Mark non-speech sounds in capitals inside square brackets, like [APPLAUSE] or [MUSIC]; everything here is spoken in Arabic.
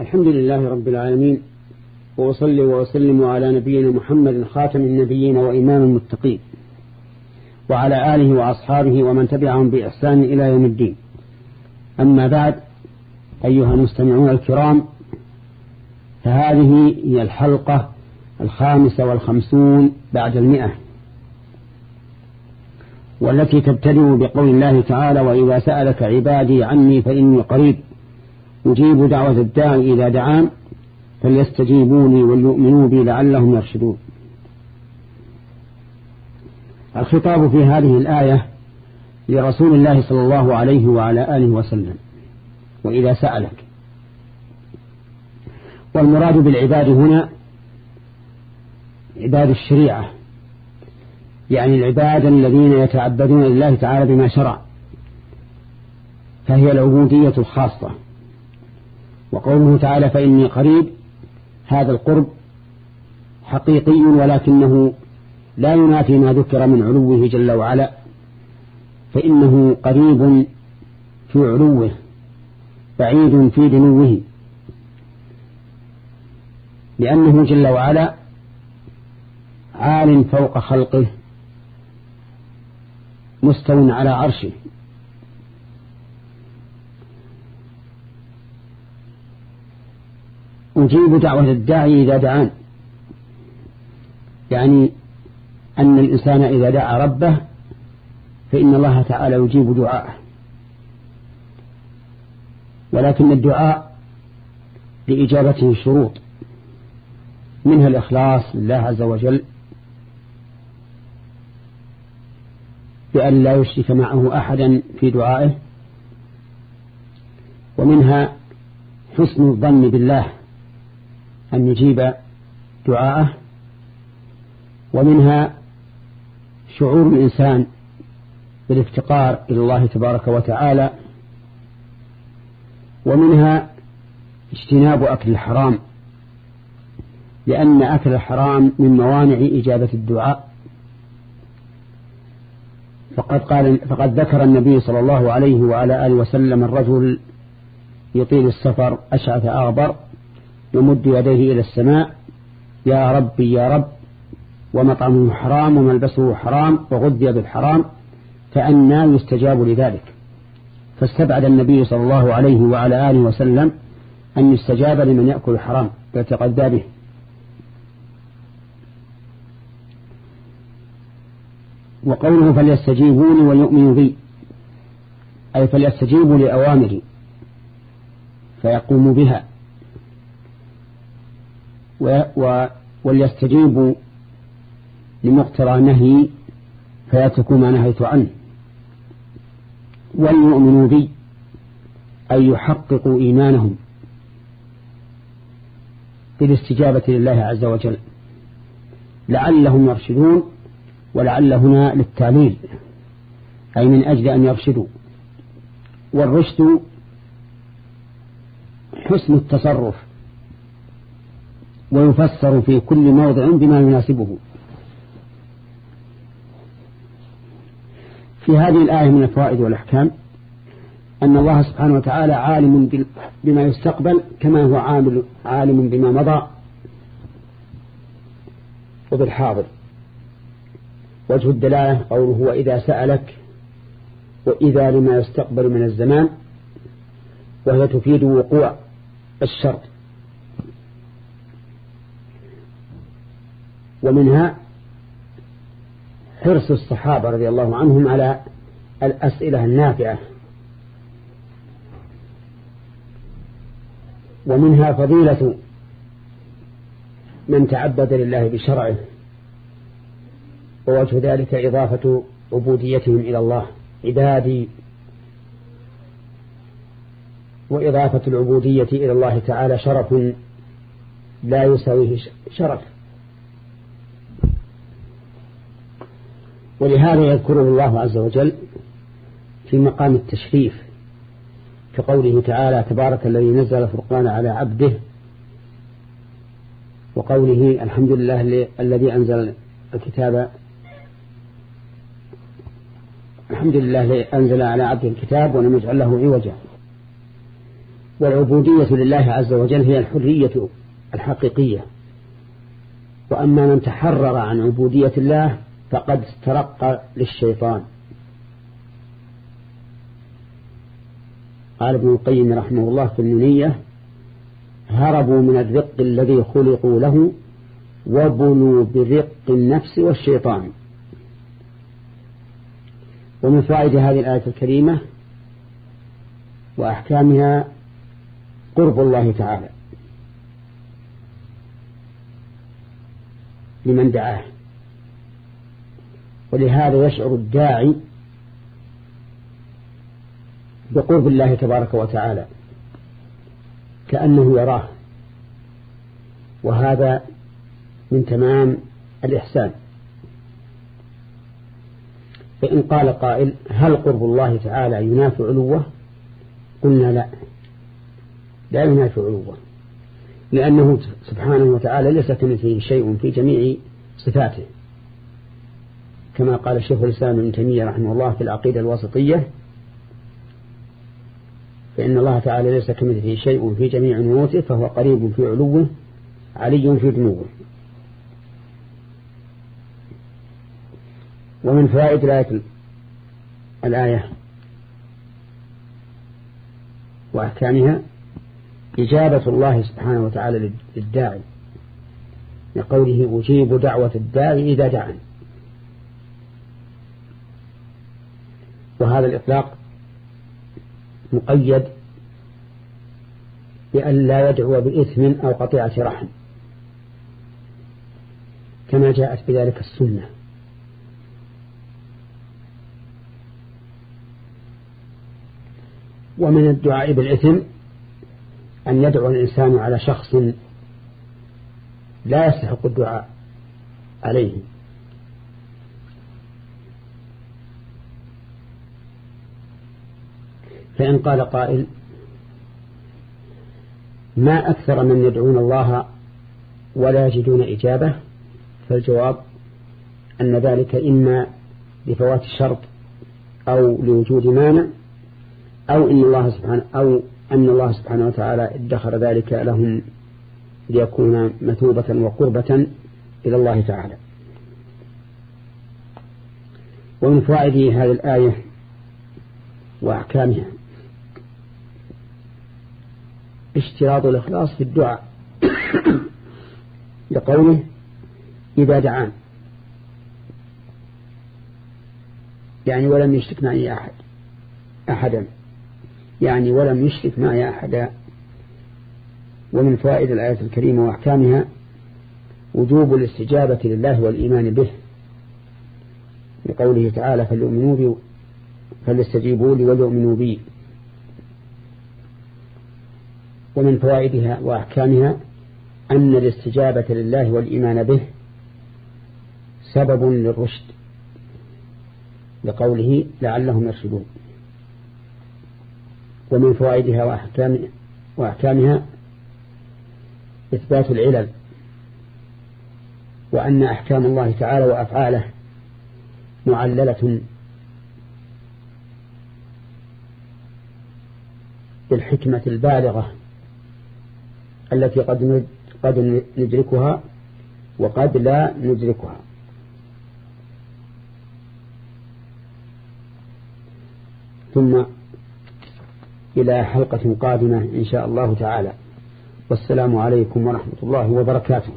الحمد لله رب العالمين وأصلي وأسلم على نبينا محمد خاتم النبيين وإمام المتقين وعلى آله وأصحابه ومن تبعهم بإحسان إلى يوم الدين. أما بعد أيها المستمعون الكرام فهذه هي الحلقة الخامسة والخمسون بعد المئة والتي تبتدئ بقول الله تعالى وإذا سألك عبادي عني فإني قريب. أجيب دعوة الداعي إذا دعان فليستجيبوني وليؤمنوا بي لعلهم يرشدون. الخطاب في هذه الآية لرسول الله صلى الله عليه وعلى آله وسلم. وإذا سألك. والمراد بالعباد هنا عباد الشريعة يعني العباد الذين يتعبدون لله تعالى بما شرع فهي العبودية الخاصة. وقوله تعالى فإني قريب هذا القرب حقيقي ولكنه لا ينافي ما ذكر من علوه جل وعلا فإنه قريب في علوه بعيد في دنوه لأنه جل وعلا عال فوق خلقه مستو على عرشه. أجيب دعوة الداعي إذا دعان. يعني أن الإنسان إذا دعا ربه فإن الله تعالى يجيب دعاءه. ولكن الدعاء لإجابته شروط. منها الإخلاص لله عز وجل. بأن لا يشرك معه أحدا في دعائه. ومنها حسن الظن بالله. أن يجيب دعاءه ومنها شعور الإنسان بالافتقار إلى الله تبارك وتعالى ومنها اجتناب أكل الحرام لأن أكل الحرام من موانع إجابة الدعاء. فقد, قال فقد ذكر النبي صلى الله عليه وعلى آله وسلم الرجل يطيل السفر أشعث أغبر يمد يديه إلى السماء يا ربي يا رب ومطعمه حرام وملبسه حرام وغذي بالحرام فأنا يستجاب لذلك. فاستبعد النبي صلى الله عليه وعلى آله وسلم أن يستجاب لمن يأكل الحرام ويتغذى به. وقوله فليستجيبوني وليؤمنوا بي أي فليستجيبوا لأوامري فيقوموا بها. وليستجيبوا لمقترى نهي فيتركوا ما نهيت عنه. وليؤمنوا بي أي يحققوا إيمانهم بالاستجابة لله عز وجل. لعلهم يرشدون ولعل هنا للتعليل أي من أجل أن يرشدوا. والرشد حسن التصرف. ويفسر في كل موضع بما يناسبه. في هذه الآية من الفوائد والأحكام أن الله سبحانه وتعالى عالم بما يستقبل كما هو عامل عالم بما مضى وبالحاضر. وجه الدلالة قوله وإذا سألك وإذا لما يستقبل من الزمان وهي تفيد وقوع الشر ومنها حرص الصحابة رضي الله عنهم على الأسئلة النافعة. ومنها فضيلة من تعبد لله بشرعه ووجه ذلك إضافة عبوديتهم إلى الله عبادي وإضافة العبودية إلى الله تعالى شرف لا يساويه شرف. ولهذا يذكره الله عز وجل في مقام التشريف كقوله تعالى تبارك الذي نزل الفرقان على عبده وقوله الحمد لله الذي أنزل الكتاب الحمد لله أنزل على عبده الكتاب ولم يجعل له عوجا والعبودية لله عز وجل هي الحرية الحقيقية. وأما من تحرر عن عبودية الله فقد استرق للشيطان. قال ابن القيم رحمه الله في النونية هربوا من الرق الذي خلقوا له وبلوا برق النفس والشيطان. ومن فائدة هذه الآية الكريمة وأحكامها قرب الله تعالى لمن دعاه. ولهذا يشعر الداعي بقرب الله تبارك وتعالى كأنه يراه. وهذا من تمام الإحسان. فإن قال قائل هل قرب الله تعالى ينافي علوه قلنا لا. لا ينافي علوه لأنه سبحانه وتعالى ليس كمثله شيء في جميع صفاته. كما قال شيخ الإسلام ابن تيمية رحمه الله في العقيدة الواسطية فإن الله تعالى ليس كمثله شيء في جميع نووته فهو قريب في علوه علي في دنوه ومن فوائد الآية الآية وأحكامها إجابة الله سبحانه وتعالى للداعي لقوله أجيب دعوة الداعي إذا دعاني. وهذا الإطلاق مقيد بأن لا يدعو بإثم أو قطيعة رحم كما جاءت بذلك السنة. ومن الدعاء بالإثم أن يدعو الإنسان على شخص لا يستحق الدعاء عليه. فإن قال قائل ما أكثر من يدعون الله ولا يجدون إجابة فالجواب أن ذلك إما لفوات الشرط أو لوجود مانع أو إن الله سبحانه أو أن الله سبحانه وتعالى ادخر ذلك لهم ليكون مثوبة وقربة إلى الله تعالى. ومن فوائد هذه الآية وأحكامها اشتراط الإخلاص في الدعاء. [COUGHS] لقوله إذا دعان. يعني ولم يشرك معي أحد. أحدا. يعني ولم يشرك معي أحدا ومن فائدة الآية الكريمة وأحكامها وجوب الاستجابة لله والإيمان به. لقوله تعالى فليؤمنوا بي فليستجيبوا لي وليؤمنوا بي. ومن فوائدها وأحكامها أن الاستجابة لله والإيمان به سبب للرشد لقوله لعلهم يرشدون. ومن فوائدها وأحكام وأحكامها إثبات العلل وأن أحكام الله تعالى وأفعاله معللة بالحكمة البالغة التي قد قد ندركها وقد لا ندركها. ثم إلى حلقة قادمة إن شاء الله تعالى. والسلام عليكم ورحمة الله وبركاته.